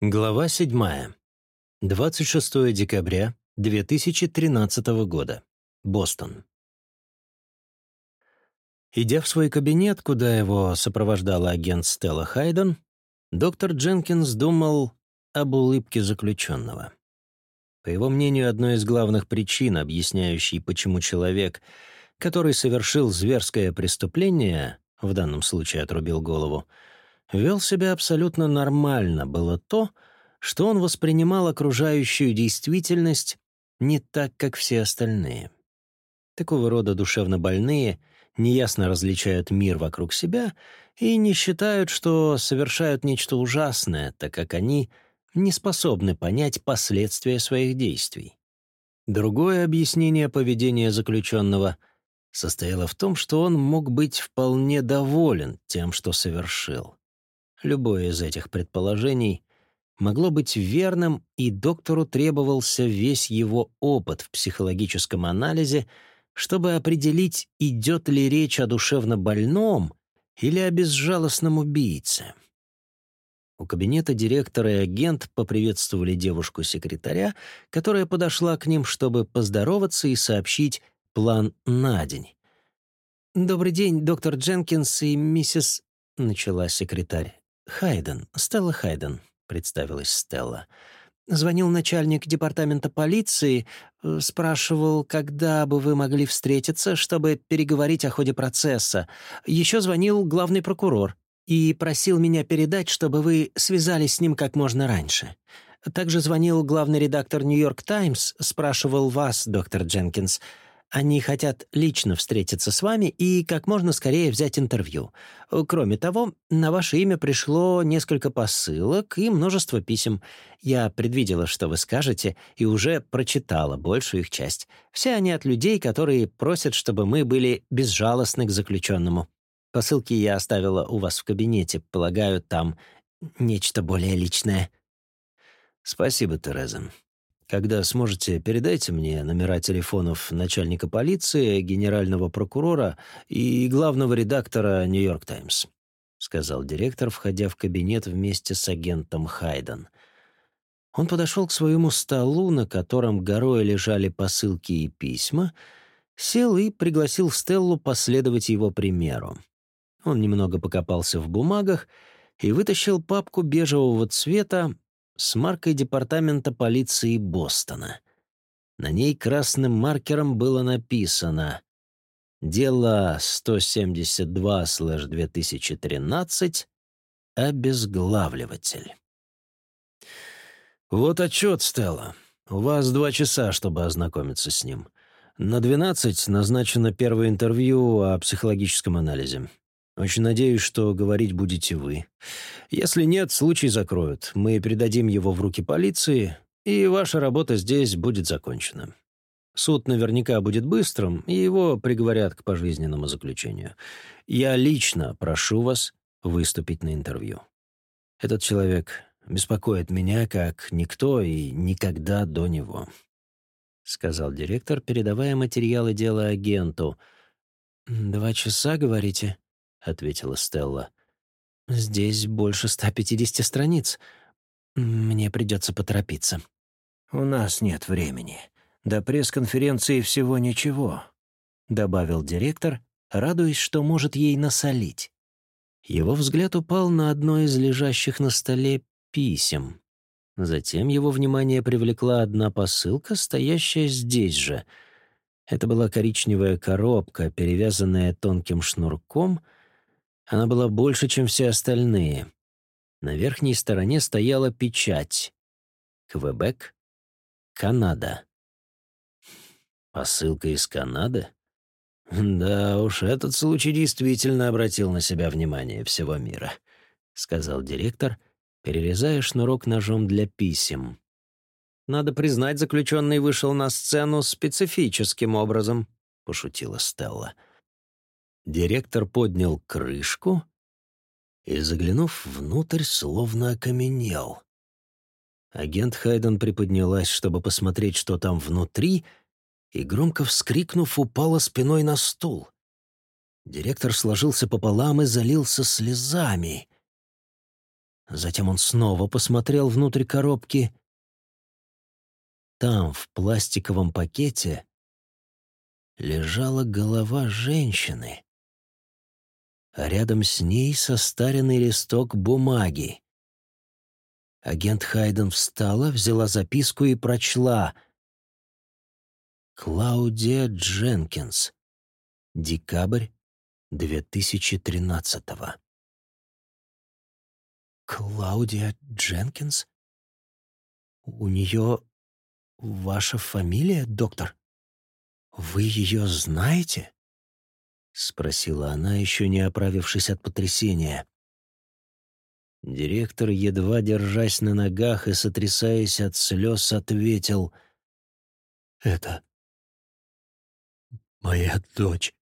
Глава 7. 26 декабря 2013 года. Бостон. Идя в свой кабинет, куда его сопровождала агент Стелла Хайден, доктор Дженкинс думал об улыбке заключенного. По его мнению, одной из главных причин, объясняющей, почему человек, который совершил зверское преступление, в данном случае отрубил голову, вел себя абсолютно нормально, было то, что он воспринимал окружающую действительность не так, как все остальные. Такого рода душевно больные неясно различают мир вокруг себя и не считают, что совершают нечто ужасное, так как они не способны понять последствия своих действий. Другое объяснение поведения заключенного состояло в том, что он мог быть вполне доволен тем, что совершил. Любое из этих предположений могло быть верным, и доктору требовался весь его опыт в психологическом анализе, чтобы определить, идет ли речь о душевно больном или о безжалостном убийце. У кабинета директора и агент поприветствовали девушку-секретаря, которая подошла к ним, чтобы поздороваться и сообщить план на день. «Добрый день, доктор Дженкинс и миссис...» — начала секретарь. «Хайден, Стелла Хайден», — представилась Стелла. «Звонил начальник департамента полиции, э, спрашивал, когда бы вы могли встретиться, чтобы переговорить о ходе процесса. Еще звонил главный прокурор и просил меня передать, чтобы вы связались с ним как можно раньше. Также звонил главный редактор «Нью-Йорк Таймс», спрашивал вас, доктор Дженкинс, — они хотят лично встретиться с вами и как можно скорее взять интервью. Кроме того, на ваше имя пришло несколько посылок и множество писем. Я предвидела, что вы скажете, и уже прочитала большую их часть. Все они от людей, которые просят, чтобы мы были безжалостны к заключенному. Посылки я оставила у вас в кабинете. Полагаю, там нечто более личное. Спасибо, Тереза. Когда сможете, передайте мне номера телефонов начальника полиции, генерального прокурора и главного редактора «Нью-Йорк Таймс», — сказал директор, входя в кабинет вместе с агентом Хайден. Он подошел к своему столу, на котором горой лежали посылки и письма, сел и пригласил Стеллу последовать его примеру. Он немного покопался в бумагах и вытащил папку бежевого цвета, с маркой Департамента полиции Бостона. На ней красным маркером было написано «Дело 172-2013. Обезглавливатель». «Вот отчет, Стелла. У вас два часа, чтобы ознакомиться с ним. На 12 назначено первое интервью о психологическом анализе. Очень надеюсь, что говорить будете вы. Если нет, случай закроют. Мы передадим его в руки полиции, и ваша работа здесь будет закончена. Суд наверняка будет быстрым, и его приговорят к пожизненному заключению. Я лично прошу вас выступить на интервью. Этот человек беспокоит меня, как никто и никогда до него», — сказал директор, передавая материалы дела агенту. «Два часа, говорите?» — ответила Стелла. «Здесь больше 150 страниц. Мне придется поторопиться». «У нас нет времени. До пресс-конференции всего ничего», — добавил директор, радуясь, что может ей насолить. Его взгляд упал на одно из лежащих на столе писем. Затем его внимание привлекла одна посылка, стоящая здесь же. Это была коричневая коробка, перевязанная тонким шнурком — она была больше, чем все остальные. На верхней стороне стояла печать. Квебек, Канада. Посылка из Канады? Да уж, этот случай действительно обратил на себя внимание всего мира, сказал директор, перерезая шнурок ножом для писем. Надо признать, заключенный вышел на сцену специфическим образом, пошутила Стелла. Директор поднял крышку и, заглянув внутрь, словно окаменел. Агент Хайден приподнялась, чтобы посмотреть, что там внутри, и, громко вскрикнув, упала спиной на стул. Директор сложился пополам и залился слезами. Затем он снова посмотрел внутрь коробки. Там, в пластиковом пакете, лежала голова женщины, а рядом с ней состаренный листок бумаги. Агент Хайден встала, взяла записку и прочла. «Клаудия Дженкинс. Декабрь 2013-го». «Клаудия Дженкинс? У нее ваша фамилия, доктор? Вы ее знаете?» — спросила она, еще не оправившись от потрясения. Директор, едва держась на ногах и сотрясаясь от слез, ответил «Это моя дочь».